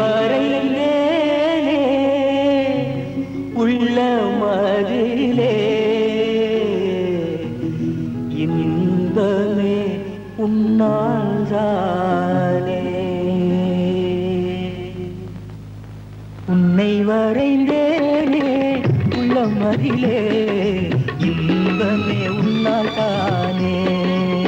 வரைந்தேனே உள்ள மதிலே. இன்பமே உன்னால்தானே உன்னை வரைந்தேனே உள்ள மதிலே. இன்பமே உன்னால் தானே.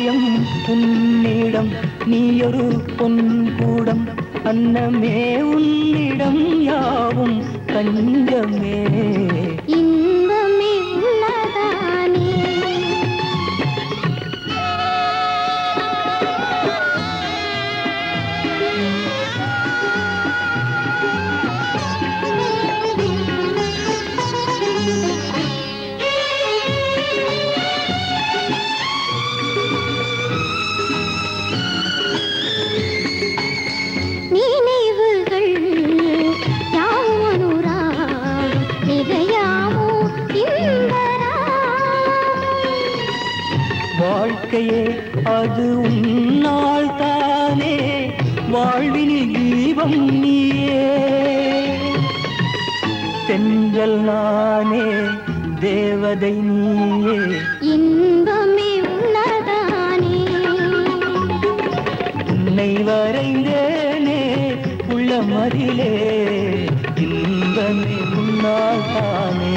இதயம் உன்னிடம் நீயொரு பொன் கூடம் அன்னமே உன்னிடம் யாவும் கஞ்சமே வாழ்க்கையே அது உன்னால் தானே வாழ்வினில் தீபம் நீயே. தென்றல் நானே தேவதை நீயே. இன்பமே உள்ளதானே உன்னை வரைந்தேனே உள்ள மதிலே இன்பமே உன்னால் தானே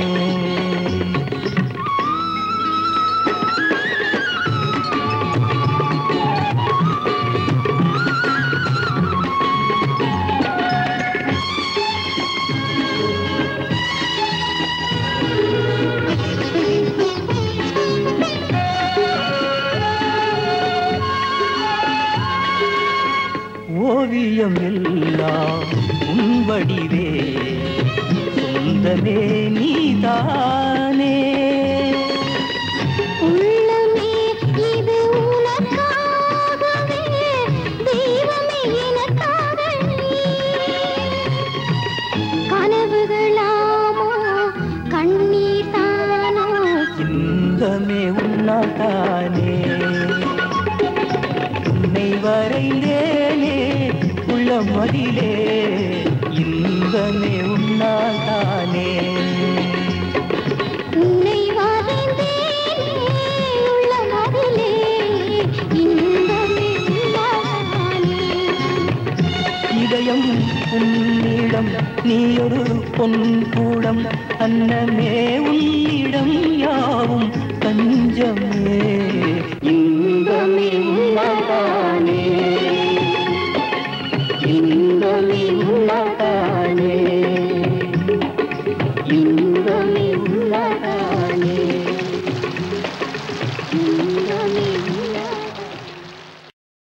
ஓவியம் எல்லாம் உன் வடிவே. சொந்தமே நீதானே. உன்னால் தானே. உன்னை வரைந்தேனே உள்ள மதிலே இன்பமே உன்னால் தானே. இதயம் உன்னிடம் நீயொரு பொன் கூடம் அன்னமே உன்னிடம் யாவும் இன்பமே